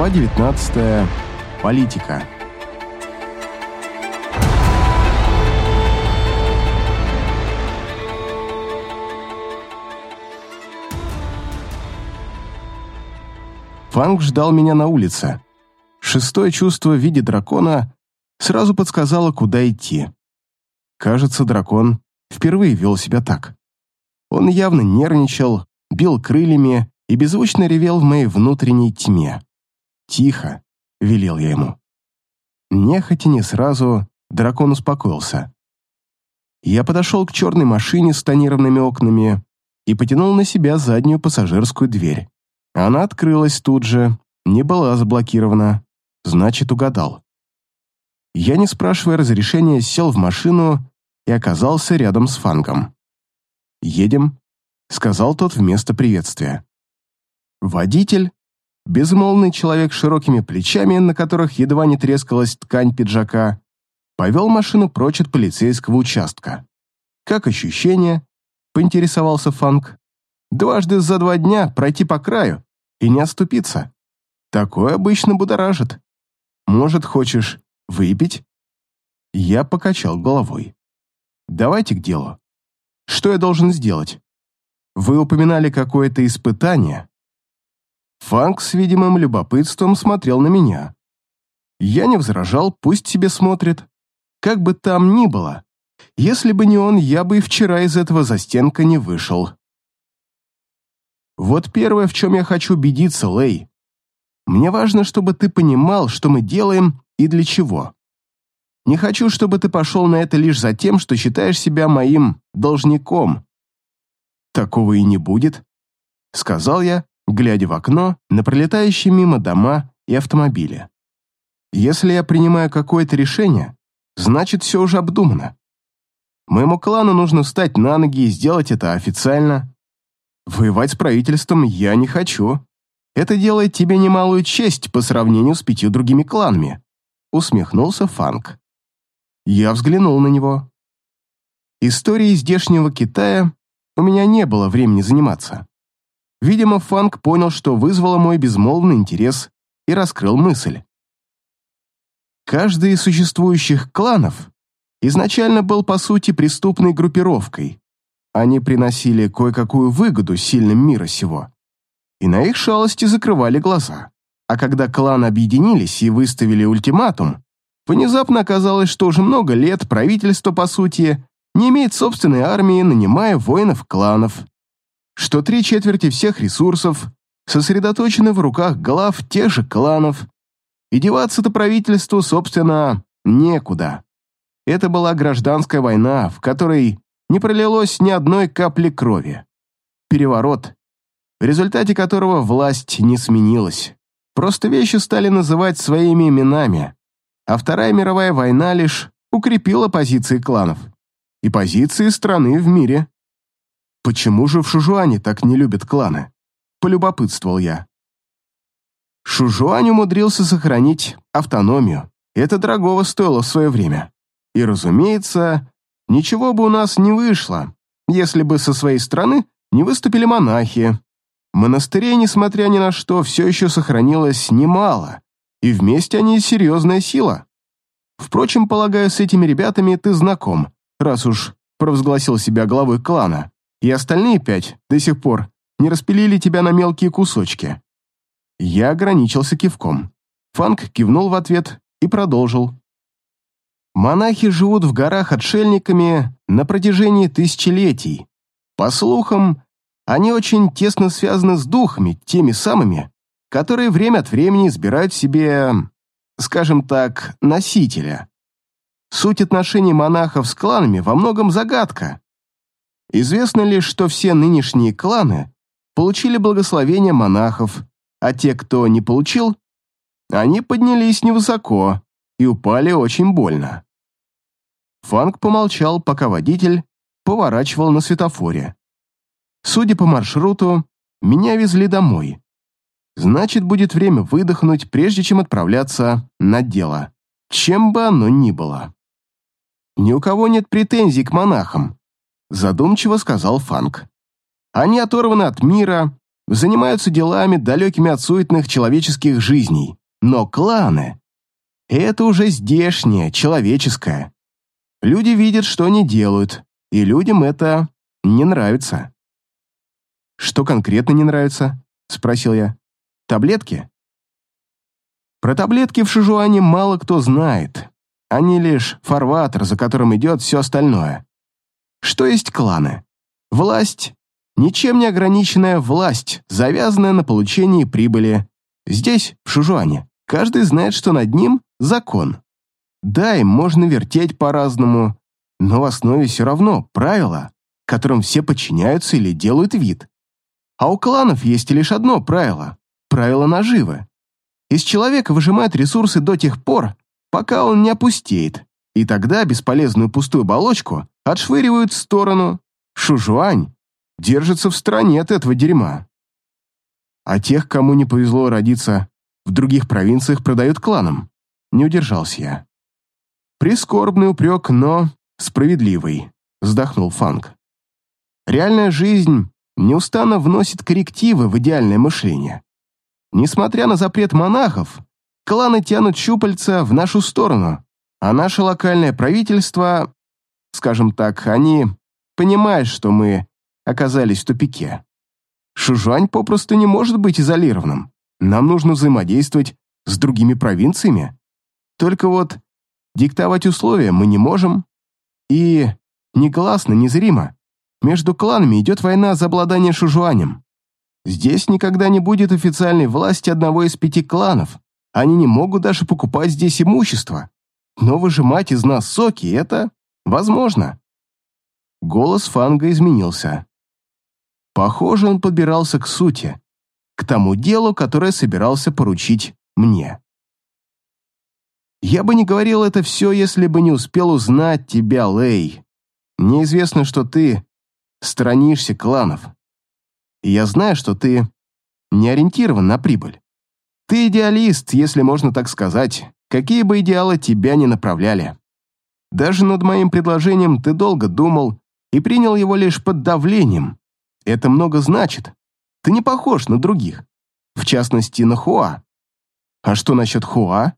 Глава 19. Политика. Фанг ждал меня на улице. Шестое чувство в виде дракона сразу подсказало, куда идти. Кажется, дракон впервые вел себя так. Он явно нервничал, бил крыльями и беззвучно ревел в моей внутренней тьме. «Тихо», — велел я ему. Нехотя не сразу дракон успокоился. Я подошел к черной машине с тонированными окнами и потянул на себя заднюю пассажирскую дверь. Она открылась тут же, не была заблокирована, значит, угадал. Я, не спрашивая разрешения, сел в машину и оказался рядом с Фангом. «Едем», — сказал тот вместо приветствия. Водитель, безмолвный человек с широкими плечами, на которых едва не трескалась ткань пиджака, повел машину прочь от полицейского участка. «Как ощущение?» — поинтересовался Фанк. «Дважды за два дня пройти по краю и не оступиться. Такое обычно будоражит. Может, хочешь выпить?» Я покачал головой. «Давайте к делу. Что я должен сделать? Вы упоминали какое-то испытание?» Фанк с видимым любопытством смотрел на меня. Я не возражал, пусть себе смотрит. Как бы там ни было, если бы не он, я бы и вчера из этого застенка не вышел. Вот первое, в чем я хочу убедиться, Лэй. Мне важно, чтобы ты понимал, что мы делаем и для чего. Не хочу, чтобы ты пошел на это лишь за тем, что считаешь себя моим должником. Такого и не будет, сказал я, глядя в окно на пролетающие мимо дома и автомобили. Если я принимаю какое-то решение, значит, все уже обдумано. Моему клану нужно встать на ноги и сделать это официально. Воевать с правительством я не хочу. Это делает тебе немалую честь по сравнению с пятью другими кланами», — усмехнулся Фанк. Я взглянул на него. Историей здешнего Китая у меня не было времени заниматься. Видимо, Фанк понял, что вызвало мой безмолвный интерес и раскрыл мысль. Каждый из существующих кланов изначально был, по сути, преступной группировкой. Они приносили кое-какую выгоду сильным мира сего. И на их шалости закрывали глаза. А когда кланы объединились и выставили ультиматум, внезапно оказалось, что уже много лет правительство, по сути, не имеет собственной армии, нанимая воинов кланов что три четверти всех ресурсов сосредоточены в руках глав тех же кланов, и деваться-то правительству, собственно, некуда. Это была гражданская война, в которой не пролилось ни одной капли крови. Переворот, в результате которого власть не сменилась. Просто вещи стали называть своими именами, а Вторая мировая война лишь укрепила позиции кланов и позиции страны в мире. Почему же в Шужуане так не любят кланы? Полюбопытствовал я. Шужуань умудрился сохранить автономию. Это дорогого стоило в свое время. И, разумеется, ничего бы у нас не вышло, если бы со своей стороны не выступили монахи. Монастырей, несмотря ни на что, все еще сохранилось немало, и вместе они серьезная сила. Впрочем, полагаю, с этими ребятами ты знаком, раз уж провозгласил себя главой клана и остальные пять до сих пор не распилили тебя на мелкие кусочки. Я ограничился кивком. Фанк кивнул в ответ и продолжил. Монахи живут в горах отшельниками на протяжении тысячелетий. По слухам, они очень тесно связаны с духами, теми самыми, которые время от времени избирают себе, скажем так, носителя. Суть отношений монахов с кланами во многом загадка. Известно лишь, что все нынешние кланы получили благословение монахов, а те, кто не получил, они поднялись невысоко и упали очень больно. Фанк помолчал, пока водитель поворачивал на светофоре. Судя по маршруту, меня везли домой. Значит, будет время выдохнуть, прежде чем отправляться на дело, чем бы оно ни было. Ни у кого нет претензий к монахам, задумчиво сказал Фанк. Они оторваны от мира, занимаются делами, далекими от суетных человеческих жизней. Но кланы — это уже здешнее, человеческое. Люди видят, что они делают, и людям это не нравится. «Что конкретно не нравится?» — спросил я. «Таблетки?» Про таблетки в Шижуане мало кто знает. Они лишь фарватер, за которым идет все остальное. Что есть кланы? Власть – ничем не ограниченная власть, завязанная на получении прибыли. Здесь, в Шужуане, каждый знает, что над ним закон. Да, им можно вертеть по-разному, но в основе все равно правила, которым все подчиняются или делают вид. А у кланов есть лишь одно правило – правило наживы. Из человека выжимают ресурсы до тех пор, пока он не опустеет, и тогда бесполезную пустую оболочку отшвыривают в сторону. Шужуань держится в стороне от этого дерьма. А тех, кому не повезло родиться в других провинциях, продают кланам. Не удержался я. Прискорбный упрек, но справедливый, вздохнул Фанк. Реальная жизнь неустанно вносит коррективы в идеальное мышление. Несмотря на запрет монахов, кланы тянут щупальца в нашу сторону, а наше локальное правительство, скажем так, они понимают, что мы оказались в тупике. Шужань попросту не может быть изолированным. Нам нужно взаимодействовать с другими провинциями. Только вот диктовать условия мы не можем. И негласно, незримо, между кланами идет война за обладание Шужуанем. Здесь никогда не будет официальной власти одного из пяти кланов. Они не могут даже покупать здесь имущество. Но выжимать из нас соки — это возможно. Голос Фанга изменился. Похоже, он подбирался к сути, к тому делу, которое собирался поручить мне. Я бы не говорил это все, если бы не успел узнать тебя, Лей. Мне известно, что ты сторонишься кланов. И я знаю, что ты не ориентирован на прибыль. Ты идеалист, если можно так сказать, какие бы идеалы тебя ни направляли. Даже над моим предложением ты долго думал и принял его лишь под давлением. Это много значит. Ты не похож на других. В частности, на Хуа. А что насчет Хуа?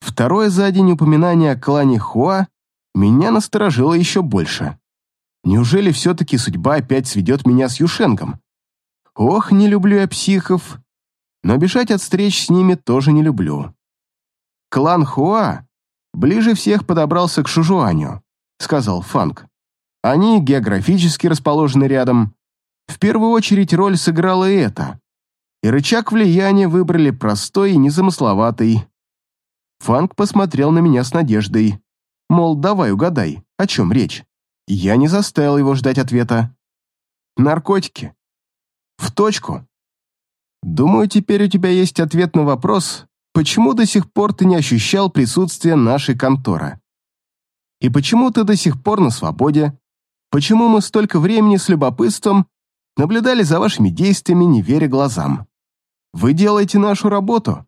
Второе за день упоминание о клане Хуа меня насторожило еще больше. Неужели все-таки судьба опять сведет меня с Юшенгом? Ох, не люблю я психов, но бежать от встреч с ними тоже не люблю. Клан Хуа ближе всех подобрался к Шужуаню, сказал Фанк. Они географически расположены рядом. В первую очередь роль сыграла это. И рычаг влияния выбрали простой и незамысловатый. Фанк посмотрел на меня с надеждой. Мол, давай угадай, о чем речь. Я не заставил его ждать ответа. Наркотики. В точку. Думаю, теперь у тебя есть ответ на вопрос, почему до сих пор ты не ощущал присутствия нашей конторы. И почему ты до сих пор на свободе? Почему мы столько времени с любопытством наблюдали за вашими действиями, не веря глазам? Вы делаете нашу работу,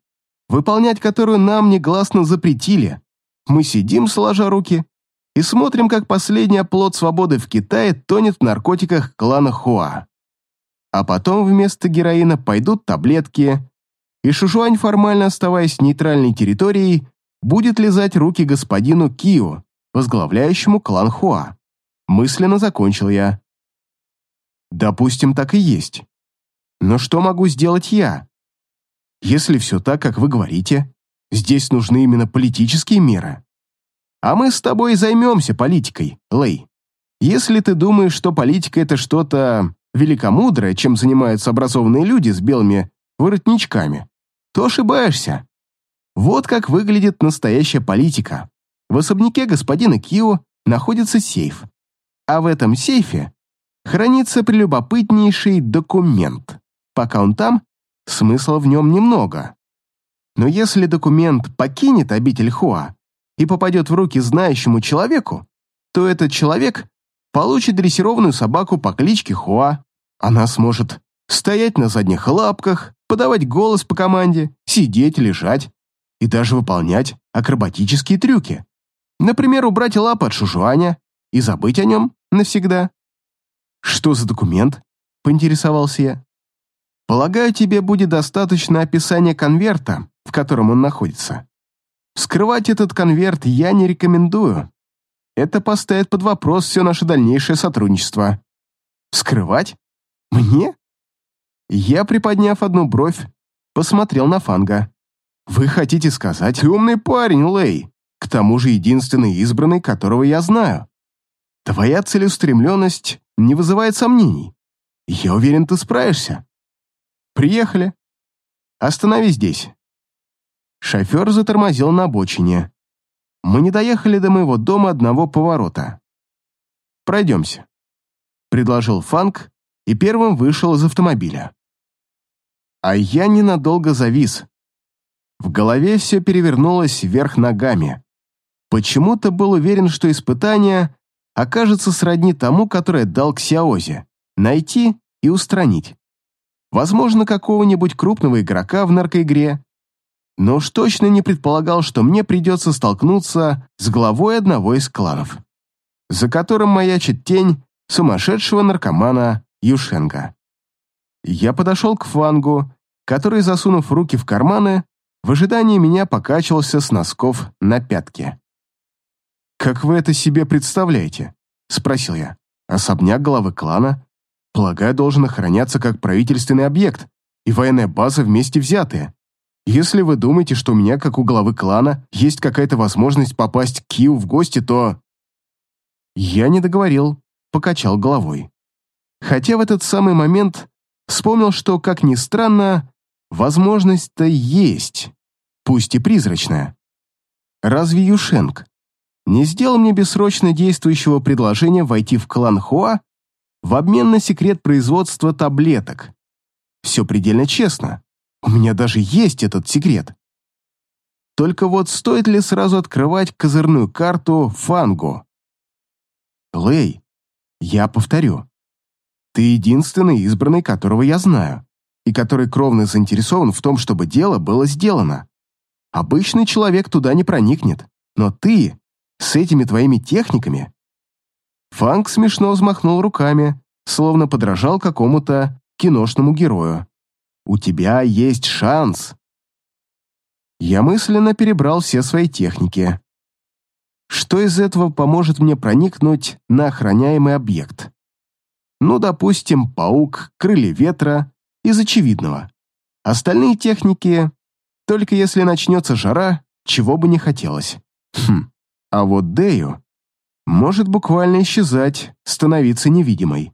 выполнять которую нам негласно запретили. Мы сидим, сложа руки, и смотрим, как последний оплот свободы в Китае тонет в наркотиках клана Хуа. А потом вместо героина пойдут таблетки, и Шушуань, формально оставаясь нейтральной территорией, будет лизать руки господину Кио, возглавляющему клан Хуа. Мысленно закончил я. Допустим, так и есть. Но что могу сделать я? Если все так, как вы говорите, здесь нужны именно политические меры. А мы с тобой займемся политикой, Лей. Если ты думаешь, что политика — это что-то великомудрое, чем занимаются образованные люди с белыми воротничками, то ошибаешься. Вот как выглядит настоящая политика. В особняке господина Кио находится сейф. А в этом сейфе хранится прелюбопытнейший документ. Пока он там, смысла в нем немного. Но если документ покинет обитель Хуа и попадет в руки знающему человеку, то этот человек получит дрессированную собаку по кличке Хуа. Она сможет стоять на задних лапках, подавать голос по команде, сидеть, лежать и даже выполнять акробатические трюки. Например, убрать лапы от шужуаня и забыть о нем навсегда. «Что за документ?» — поинтересовался я. Полагаю, тебе будет достаточно описания конверта, в котором он находится. Скрывать этот конверт я не рекомендую. Это поставит под вопрос все наше дальнейшее сотрудничество. Скрывать? Мне? Я, приподняв одну бровь, посмотрел на Фанга. Вы хотите сказать, умный парень, Лэй, к тому же единственный избранный, которого я знаю. Твоя целеустремленность не вызывает сомнений. Я уверен, ты справишься. Приехали. Останови здесь. Шофер затормозил на обочине. Мы не доехали до моего дома одного поворота. Пройдемся. Предложил Фанк и первым вышел из автомобиля. А я ненадолго завис. В голове все перевернулось вверх ногами. Почему-то был уверен, что испытание окажется сродни тому, которое дал Ксиаозе — найти и устранить. Возможно, какого-нибудь крупного игрока в наркоигре, но уж точно не предполагал, что мне придется столкнуться с главой одного из кланов, за которым маячит тень сумасшедшего наркомана Юшенга. Я подошел к Фангу, который, засунув руки в карманы, в ожидании меня покачивался с носков на пятки. «Как вы это себе представляете?» — спросил я. «Особняк главы клана, полагаю, должен охраняться как правительственный объект и военная база вместе взятые. Если вы думаете, что у меня, как у главы клана, есть какая-то возможность попасть к Киу в гости, то...» Я не договорил, покачал головой. Хотя в этот самый момент вспомнил, что, как ни странно, возможность-то есть, пусть и призрачная. Разве Юшенк не сделал мне бессрочно действующего предложения войти в клан Хуа в обмен на секрет производства таблеток? Все предельно честно. У меня даже есть этот секрет. Только вот стоит ли сразу открывать козырную карту Фангу? Лэй, я повторю. Ты единственный избранный, которого я знаю, и который кровно заинтересован в том, чтобы дело было сделано. Обычный человек туда не проникнет, но ты с этими твоими техниками... Фанг смешно взмахнул руками, словно подражал какому-то киношному герою. У тебя есть шанс. Я мысленно перебрал все свои техники. Что из этого поможет мне проникнуть на охраняемый объект? Ну, допустим, паук, крылья ветра, из очевидного. Остальные техники, только если начнется жара, чего бы не хотелось. Хм, а вот Дею может буквально исчезать, становиться невидимой.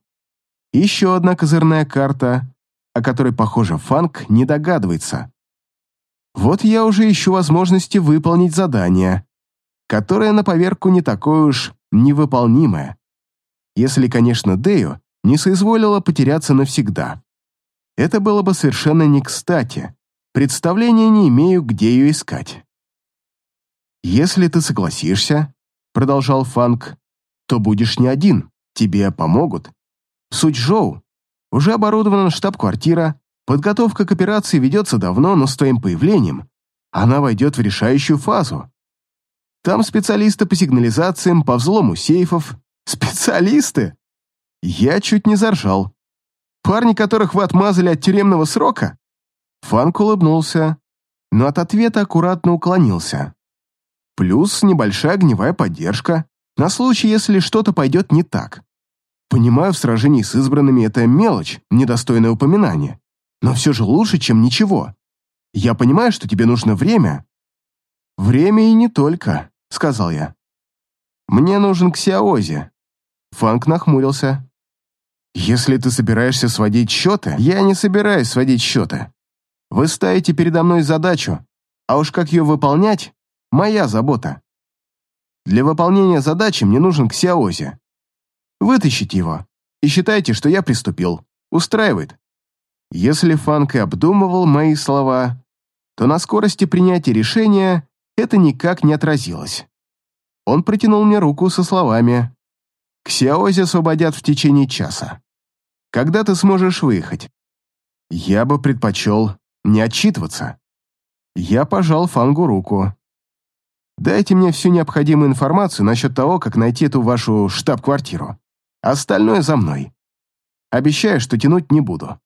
Еще одна козырная карта, о которой, похоже, Фанк не догадывается. Вот я уже ищу возможности выполнить задание, которое на поверку не такое уж невыполнимое. Если, конечно, Дею не соизволила потеряться навсегда. Это было бы совершенно не кстати. Представления не имею, где ее искать. «Если ты согласишься», — продолжал Фанк, — «то будешь не один, тебе помогут. Суть Жоу уже оборудована штаб-квартира, подготовка к операции ведется давно, но с твоим появлением она войдет в решающую фазу. Там специалисты по сигнализациям, по взлому сейфов. Специалисты? Я чуть не заржал. Парни, которых вы отмазали от тюремного срока? Фанк улыбнулся, но от ответа аккуратно уклонился. Плюс небольшая огневая поддержка на случай, если что-то пойдет не так. Понимаю, в сражении с избранными это мелочь, недостойное упоминание. Но все же лучше, чем ничего. Я понимаю, что тебе нужно время. Время и не только, сказал я. Мне нужен Ксиаози. Фанк нахмурился. Если ты собираешься сводить счеты, я не собираюсь сводить счеты. Вы ставите передо мной задачу, а уж как ее выполнять – моя забота. Для выполнения задачи мне нужен Ксиаози. Вытащите его и считайте, что я приступил. Устраивает. Если Фанк и обдумывал мои слова, то на скорости принятия решения это никак не отразилось. Он протянул мне руку со словами «Ксиаози освободят в течение часа. Когда ты сможешь выехать?» Я бы предпочел не отчитываться. Я пожал Фангу руку. «Дайте мне всю необходимую информацию насчет того, как найти эту вашу штаб-квартиру. Остальное за мной. Обещаю, что тянуть не буду.